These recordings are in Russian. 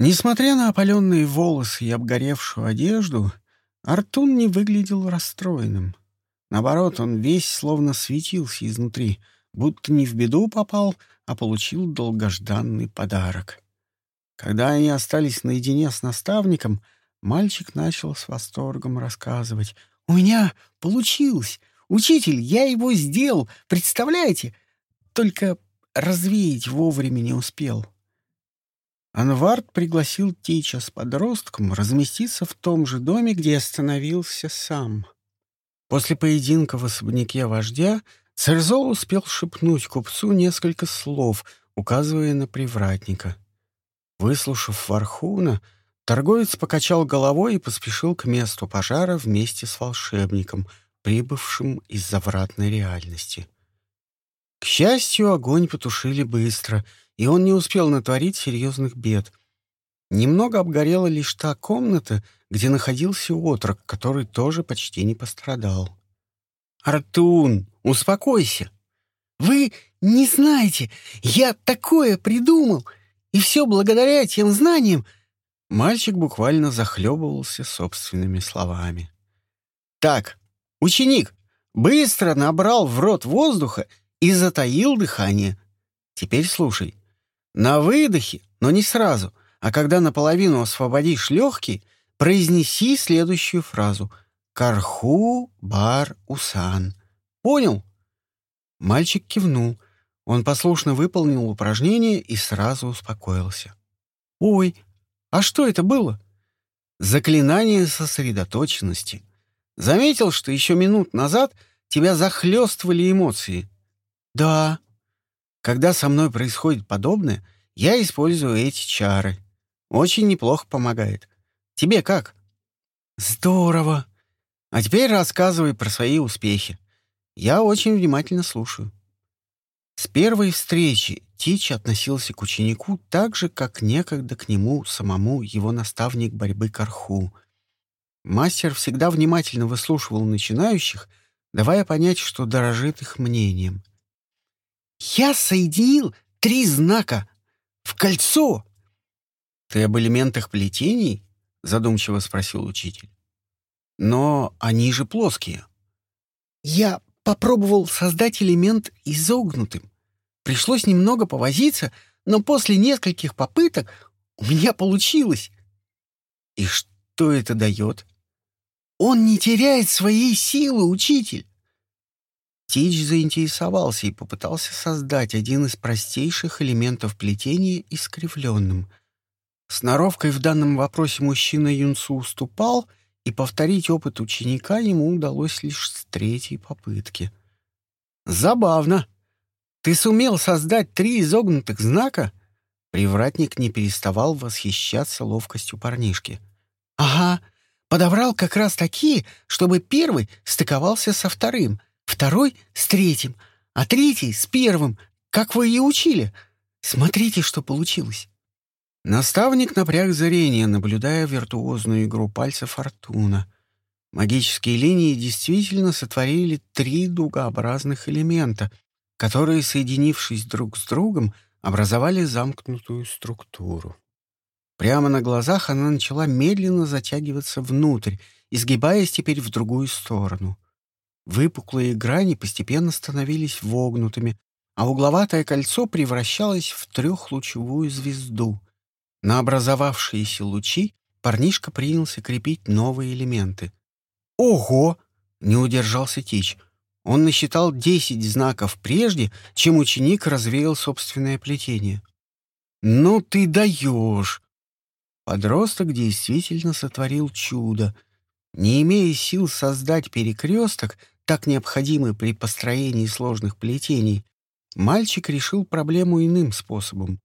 Несмотря на опаленные волосы и обгоревшую одежду, Артун не выглядел расстроенным. Наоборот, он весь словно светился изнутри, будто не в беду попал, а получил долгожданный подарок. Когда они остались наедине с наставником, мальчик начал с восторгом рассказывать. «У меня получилось! Учитель, я его сделал! Представляете? Только развеять вовремя не успел». Анвард пригласил Тича с подростком разместиться в том же доме, где остановился сам. После поединка в особняке вождя Церзол успел шепнуть купцу несколько слов, указывая на привратника. Выслушав Вархуна, торговец покачал головой и поспешил к месту пожара вместе с волшебником, прибывшим из завратной реальности. К счастью, огонь потушили быстро — и он не успел натворить серьезных бед. Немного обгорела лишь та комната, где находился отрок, который тоже почти не пострадал. «Артун, успокойся! Вы не знаете, я такое придумал, и все благодаря тем знаниям!» Мальчик буквально захлебывался собственными словами. «Так, ученик, быстро набрал в рот воздуха и затаил дыхание. Теперь слушай. На выдохе, но не сразу, а когда наполовину освободишь легкий, произнеси следующую фразу «Карху бар усан». Понял? Мальчик кивнул. Он послушно выполнил упражнение и сразу успокоился. «Ой, а что это было?» «Заклинание сосредоточенности. Заметил, что еще минут назад тебя захлестывали эмоции?» «Да», когда со мной происходит подобное, я использую эти чары. Очень неплохо помогает. Тебе как? Здорово. А теперь рассказывай про свои успехи. Я очень внимательно слушаю. С первой встречи Тич относился к ученику так же, как некогда к нему самому его наставник борьбы Карху. Мастер всегда внимательно выслушивал начинающих, давая понять, что дорожит их мнением. Я соединил три знака в кольцо. Ты об элементах плетений? Задумчиво спросил учитель. Но они же плоские. Я попробовал создать элемент изогнутым. Пришлось немного повозиться, но после нескольких попыток у меня получилось. И что это дает? Он не теряет своей силы, учитель. Тич заинтересовался и попытался создать один из простейших элементов плетения искривленным. Сноровкой в данном вопросе мужчина Юнсу уступал, и повторить опыт ученика ему удалось лишь с третьей попытки. «Забавно. Ты сумел создать три изогнутых знака?» Привратник не переставал восхищаться ловкостью парнишки. «Ага, подобрал как раз такие, чтобы первый стыковался со вторым — второй — с третьим, а третий — с первым, как вы и учили. Смотрите, что получилось». Наставник напряг зрение, наблюдая виртуозную игру пальцев Фортуна. Магические линии действительно сотворили три дугообразных элемента, которые, соединившись друг с другом, образовали замкнутую структуру. Прямо на глазах она начала медленно затягиваться внутрь, изгибаясь теперь в другую сторону — Выпуклые грани постепенно становились вогнутыми, а угловатое кольцо превращалось в трехлучевую звезду. На образовавшиеся лучи парнишка принялся крепить новые элементы. «Ого!» — не удержался Тич. Он насчитал десять знаков прежде, чем ученик развеял собственное плетение. «Ну ты даешь!» Подросток действительно сотворил чудо. Не имея сил создать перекресток, так необходимый при построении сложных плетений, мальчик решил проблему иным способом.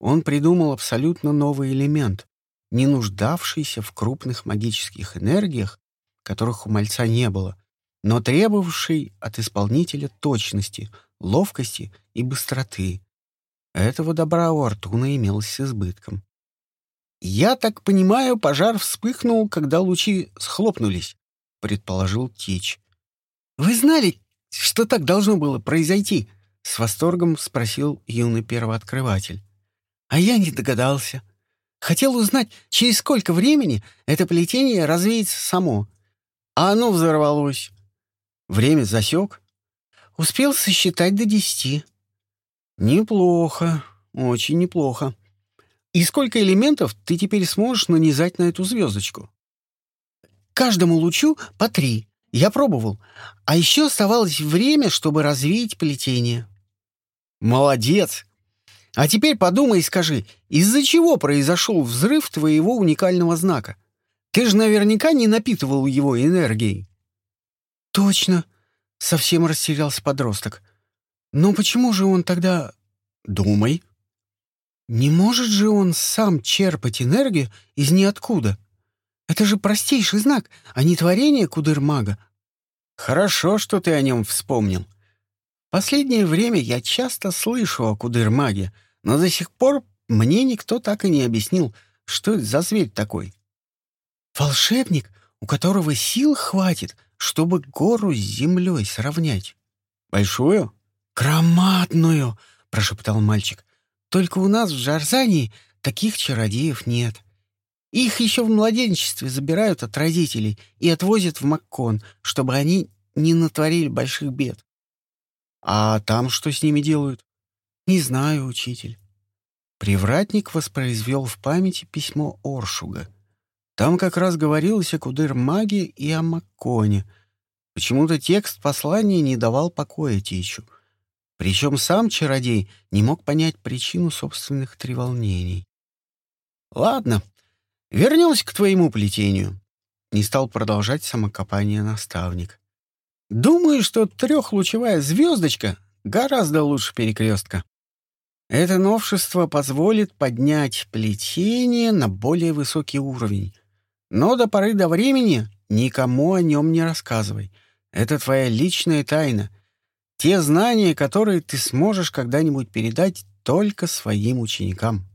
Он придумал абсолютно новый элемент, не нуждавшийся в крупных магических энергиях, которых у мальца не было, но требовавший от исполнителя точности, ловкости и быстроты. Этого добра у Артуна имелось с избытком. «Я так понимаю, пожар вспыхнул, когда лучи схлопнулись», — предположил Тич. «Вы знали, что так должно было произойти?» — с восторгом спросил юный первооткрыватель. «А я не догадался. Хотел узнать, через сколько времени это плетение развеется само. А оно взорвалось. Время засек. Успел сосчитать до десяти. Неплохо, очень неплохо. И сколько элементов ты теперь сможешь нанизать на эту звездочку? Каждому лучу по три. Я пробовал. А еще оставалось время, чтобы развеять плетение. Молодец! А теперь подумай и скажи, из-за чего произошел взрыв твоего уникального знака? Ты же наверняка не напитывал его энергией. Точно, совсем растерялся подросток. Но почему же он тогда... Думай. Не может же он сам черпать энергию из ниоткуда? Это же простейший знак, а не творение Кудырмага. Хорошо, что ты о нем вспомнил. Последнее время я часто слышу о Кудырмаге, но до сих пор мне никто так и не объяснил, что это за зверь такой. Волшебник, у которого сил хватит, чтобы гору с землей сравнять. Большую? Громадную, прошептал мальчик. Только у нас в Жарзании таких чародеев нет. Их еще в младенчестве забирают от родителей и отвозят в Маккон, чтобы они не натворили больших бед. А там что с ними делают? Не знаю, учитель. Привратник воспроизвел в памяти письмо Оршуга. Там как раз говорилось о Кудыр-маге и о Макконе. Почему-то текст послания не давал покоя Тичу. Причем сам чародей не мог понять причину собственных треволнений. «Ладно, вернемся к твоему плетению», — не стал продолжать самокопание наставник. «Думаю, что трехлучевая звездочка гораздо лучше перекрестка. Это новшество позволит поднять плетение на более высокий уровень. Но до поры до времени никому о нем не рассказывай. Это твоя личная тайна. Те знания, которые ты сможешь когда-нибудь передать только своим ученикам.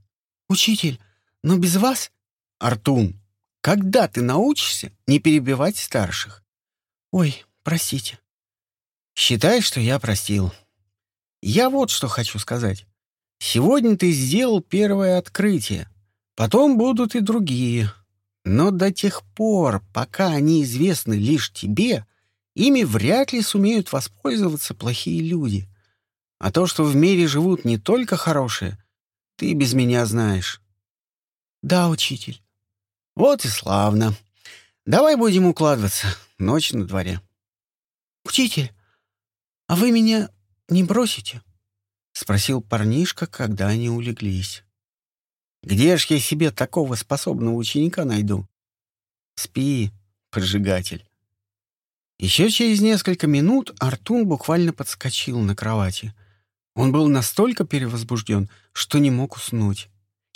Учитель, но без вас... Артун, когда ты научишься не перебивать старших? Ой, простите. Считай, что я простил. Я вот что хочу сказать. Сегодня ты сделал первое открытие. Потом будут и другие. Но до тех пор, пока они известны лишь тебе, ими вряд ли сумеют воспользоваться плохие люди. А то, что в мире живут не только хорошие, ты без меня знаешь. Да, учитель. Вот и славно. Давай будем укладываться. Ночь на дворе. Учитель, а вы меня не бросите? — спросил парнишка, когда они улеглись. «Где ж я себе такого способного ученика найду?» «Спи, поджигатель». Еще через несколько минут Артун буквально подскочил на кровати. Он был настолько перевозбужден, что не мог уснуть.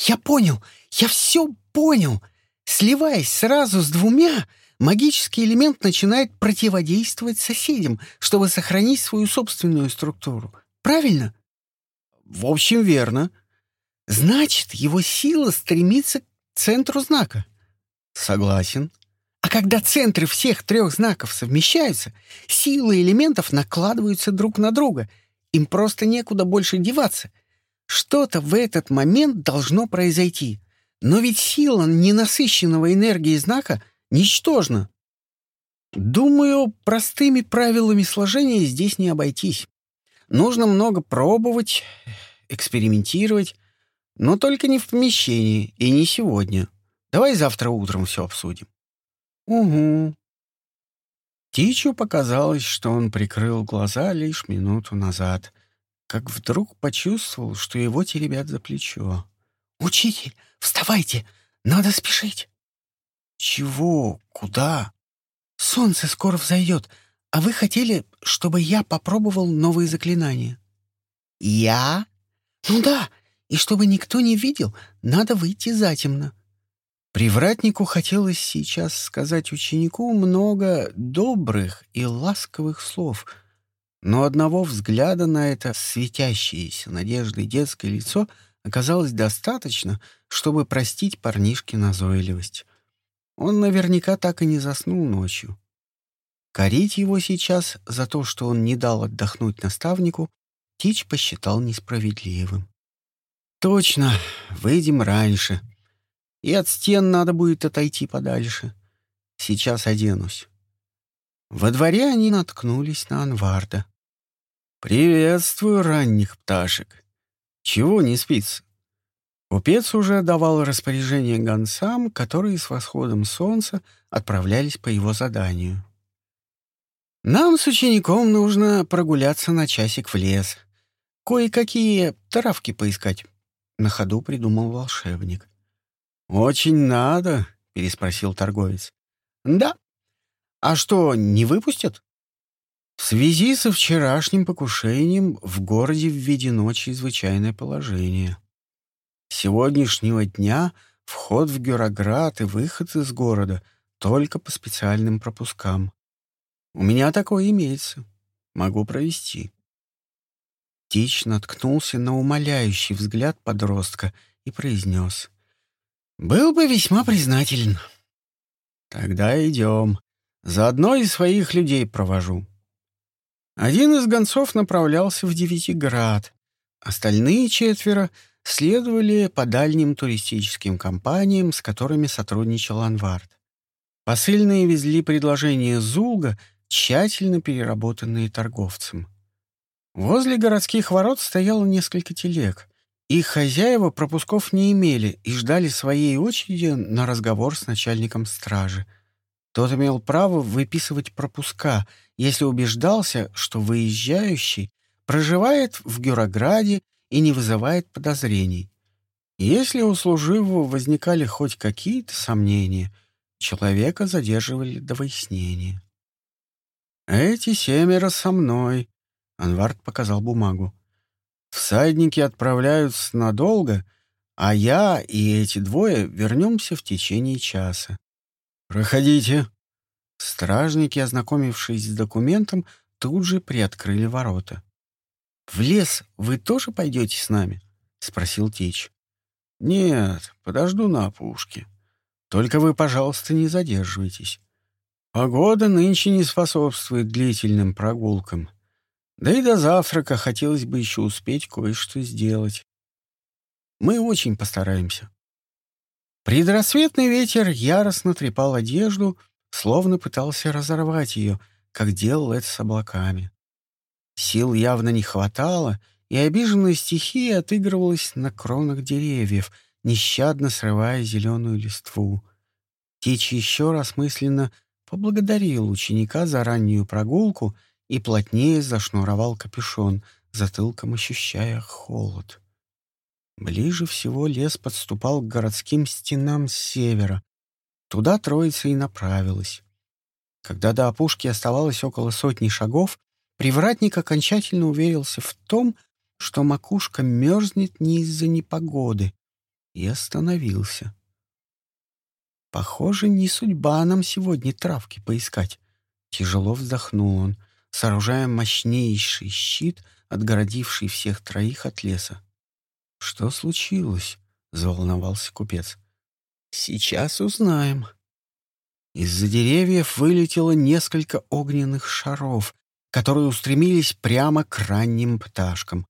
«Я понял! Я все понял! Сливаясь сразу с двумя, магический элемент начинает противодействовать соседям, чтобы сохранить свою собственную структуру. Правильно?» В общем, верно. Значит, его сила стремится к центру знака. Согласен. Когда центры всех трех знаков совмещаются, силы элементов накладываются друг на друга. Им просто некуда больше деваться. Что-то в этот момент должно произойти. Но ведь сила ненасыщенного энергии знака ничтожна. Думаю, простыми правилами сложения здесь не обойтись. Нужно много пробовать, экспериментировать, но только не в помещении и не сегодня. Давай завтра утром все обсудим. Угу. Тичу показалось, что он прикрыл глаза лишь минуту назад, как вдруг почувствовал, что его теребят за плечо. «Учитель, вставайте! Надо спешить!» «Чего? Куда?» «Солнце скоро взойдет. А вы хотели, чтобы я попробовал новые заклинания?» «Я?» «Ну да, и чтобы никто не видел, надо выйти затемно». Привратнику хотелось сейчас сказать ученику много добрых и ласковых слов, но одного взгляда на это светящееся надеждой детское лицо оказалось достаточно, чтобы простить парнишке назойливость. Он наверняка так и не заснул ночью. Корить его сейчас за то, что он не дал отдохнуть наставнику, Тич посчитал несправедливым. «Точно, выйдем раньше. И от стен надо будет отойти подальше. Сейчас оденусь. Во дворе они наткнулись на Анварда. «Приветствую ранних пташек. Чего не спится?» Купец уже давал распоряжение гонцам, которые с восходом солнца отправлялись по его заданию. «Нам с учеником нужно прогуляться на часик в лес. Кое-какие травки поискать», — на ходу придумал волшебник. «Очень надо», — переспросил торговец. «Да. А что, не выпустят?» В связи со вчерашним покушением в городе введено чрезвычайное положение. С сегодняшнего дня вход в Гюроград и выход из города только по специальным пропускам. У меня такое имеется. Могу провести. Тич наткнулся на умоляющий взгляд подростка и произнес. «Был бы весьма признателен». «Тогда идем. Заодно и своих людей провожу». Один из гонцов направлялся в Девятиград. Остальные четверо следовали по дальним туристическим компаниям, с которыми сотрудничал Анвард. Посыльные везли предложения Зулга тщательно переработанные торговцем. Возле городских ворот стояло несколько телег. Их хозяева пропусков не имели и ждали своей очереди на разговор с начальником стражи. Тот имел право выписывать пропуска, если убеждался, что выезжающий проживает в Гюрограде и не вызывает подозрений. Если у служивого возникали хоть какие-то сомнения, человека задерживали до выяснения. «Эти семеро со мной», — Анвард показал бумагу. «Всадники отправляются надолго, а я и эти двое вернемся в течение часа. Проходите». Стражники, ознакомившись с документом, тут же приоткрыли ворота. «В лес вы тоже пойдете с нами?» — спросил Тич. «Нет, подожду на опушке. Только вы, пожалуйста, не задерживайтесь. Погода нынче не способствует длительным прогулкам. Да и до завтрака хотелось бы еще успеть кое-что сделать. Мы очень постараемся. Предрассветный ветер яростно трепал одежду, словно пытался разорвать ее, как делал это с облаками. Сил явно не хватало, и обиженная стихия отыгрывалась на кронах деревьев, нещадно срывая зеленую листву. Течь еще раз мысленно поблагодарил ученика за раннюю прогулку и плотнее зашнуровал капюшон, затылком ощущая холод. Ближе всего лес подступал к городским стенам с севера. Туда троица и направилась. Когда до опушки оставалось около сотни шагов, привратник окончательно уверился в том, что макушка мерзнет не из-за непогоды, и остановился. Похоже, не судьба нам сегодня травки поискать. Тяжело вздохнул он, сооружая мощнейший щит, отгородивший всех троих от леса. «Что случилось?» — заволновался купец. «Сейчас узнаем». Из-за деревьев вылетело несколько огненных шаров, которые устремились прямо к ранним пташкам.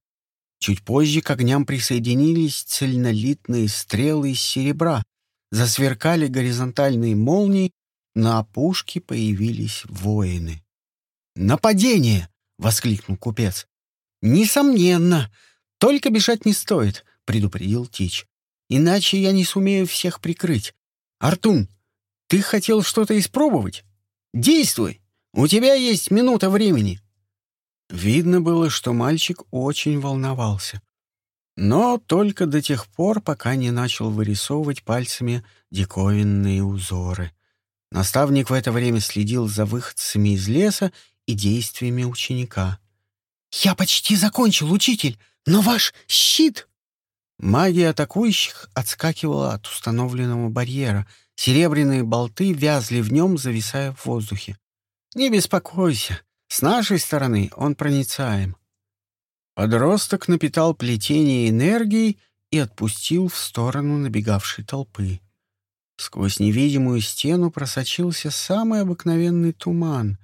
Чуть позже к огням присоединились цельнолитные стрелы из серебра, Засверкали горизонтальные молнии, на опушке появились воины. «Нападение!» — воскликнул купец. «Несомненно! Только бежать не стоит», — предупредил Тич. «Иначе я не сумею всех прикрыть. Артун, ты хотел что-то испробовать? Действуй! У тебя есть минута времени!» Видно было, что мальчик очень волновался но только до тех пор, пока не начал вырисовывать пальцами диковинные узоры. Наставник в это время следил за выходцами из леса и действиями ученика. «Я почти закончил, учитель, но ваш щит...» Магия атакующих отскакивала от установленного барьера. Серебряные болты вязли в нем, зависая в воздухе. «Не беспокойся, с нашей стороны он проницаем. Подросток напитал плетение энергией и отпустил в сторону набегавшей толпы. Сквозь невидимую стену просочился самый обыкновенный туман,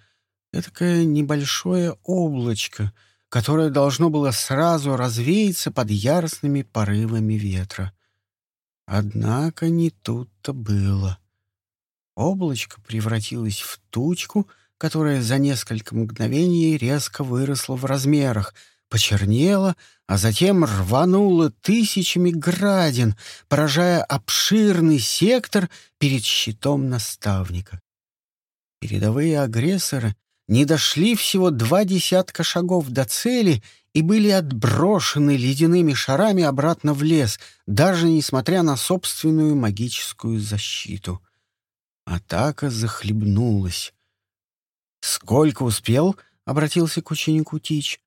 этакое небольшое облачко, которое должно было сразу развеяться под яростными порывами ветра. Однако не тут-то было. Облачко превратилось в тучку, которая за несколько мгновений резко выросла в размерах, почернела, а затем рванула тысячами градин, поражая обширный сектор перед щитом наставника. Передовые агрессоры не дошли всего два десятка шагов до цели и были отброшены ледяными шарами обратно в лес, даже несмотря на собственную магическую защиту. Атака захлебнулась. «Сколько успел?» — обратился к ученику Тич.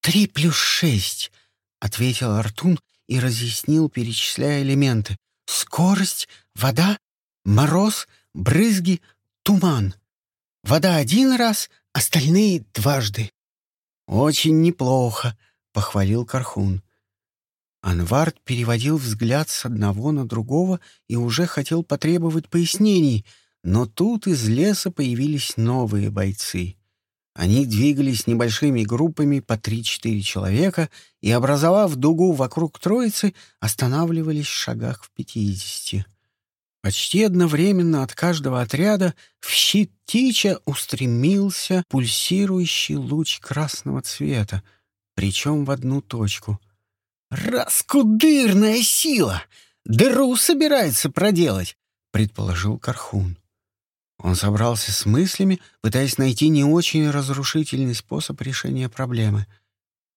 «Три плюс шесть», — ответил Артун и разъяснил, перечисляя элементы. «Скорость, вода, мороз, брызги, туман. Вода один раз, остальные дважды». «Очень неплохо», — похвалил Кархун. Анвард переводил взгляд с одного на другого и уже хотел потребовать пояснений, но тут из леса появились новые бойцы. Они двигались небольшими группами по 3-4 человека и, образовав дугу вокруг троицы, останавливались в шагах в 50. Почти одновременно от каждого отряда в щит Тича устремился пульсирующий луч красного цвета, причем в одну точку. «Раскудырная сила! Дыру собирается проделать!» — предположил Кархун. Он собрался с мыслями, пытаясь найти не очень разрушительный способ решения проблемы.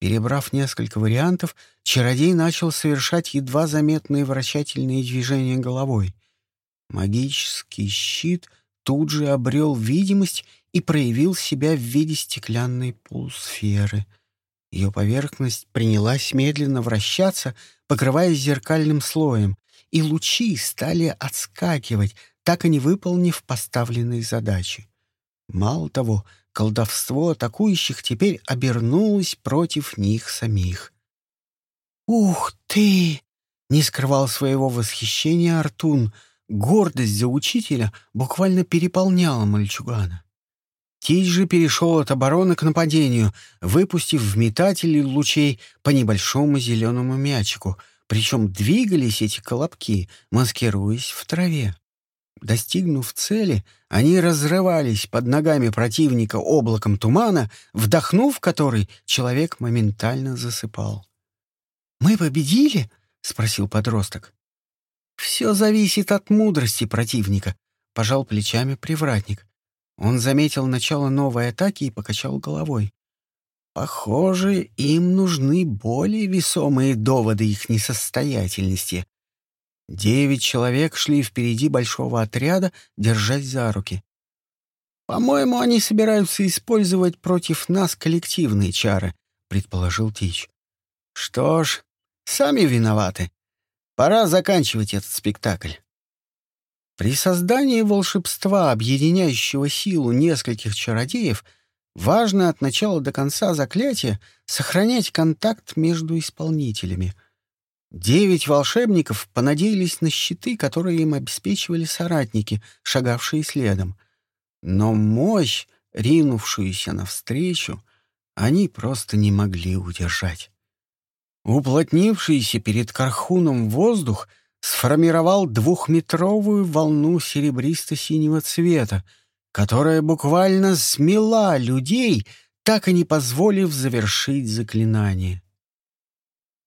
Перебрав несколько вариантов, чародей начал совершать едва заметные вращательные движения головой. Магический щит тут же обрел видимость и проявил себя в виде стеклянной полусферы. Ее поверхность принялась медленно вращаться, покрываясь зеркальным слоем, и лучи стали отскакивать, так и не выполнив поставленные задачи. Мало того, колдовство атакующих теперь обернулось против них самих. «Ух ты!» — не скрывал своего восхищения Артун. Гордость за учителя буквально переполняла мальчугана. Тич же перешел от обороны к нападению, выпустив в метатели лучей по небольшому зеленому мячику, причем двигались эти колобки, маскируясь в траве. Достигнув цели, они разрывались под ногами противника облаком тумана, вдохнув который, человек моментально засыпал. «Мы победили?» — спросил подросток. «Все зависит от мудрости противника», — пожал плечами привратник. Он заметил начало новой атаки и покачал головой. «Похоже, им нужны более весомые доводы их несостоятельности, Девять человек шли впереди большого отряда, держась за руки. «По-моему, они собираются использовать против нас коллективные чары», — предположил Тич. «Что ж, сами виноваты. Пора заканчивать этот спектакль». При создании волшебства, объединяющего силу нескольких чародеев, важно от начала до конца заклятия сохранять контакт между исполнителями — Девять волшебников понадеялись на щиты, которые им обеспечивали соратники, шагавшие следом. Но мощь, ринувшуюся навстречу, они просто не могли удержать. Уплотнившийся перед Кархуном воздух сформировал двухметровую волну серебристо-синего цвета, которая буквально смела людей, так и не позволив завершить заклинание.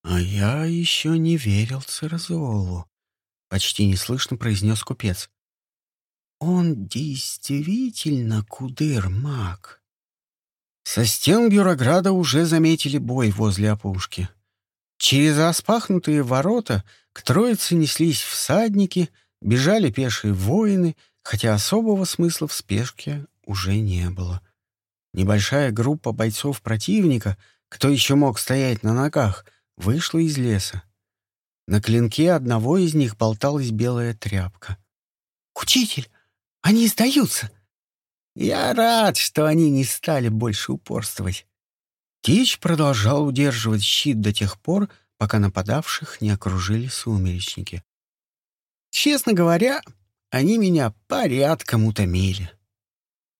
«А я еще не верил Церзолу», — почти неслышно произнес купец. «Он действительно кудыр-маг». Со стен Бюрограда уже заметили бой возле опушки. Через распахнутые ворота к троице неслись всадники, бежали пешие воины, хотя особого смысла в спешке уже не было. Небольшая группа бойцов противника, кто еще мог стоять на ногах, вышла из леса. На клинке одного из них болталась белая тряпка. «Учитель, они сдаются!» «Я рад, что они не стали больше упорствовать». Тич продолжал удерживать щит до тех пор, пока нападавших не окружили сумеречники. «Честно говоря, они меня порядком утомили».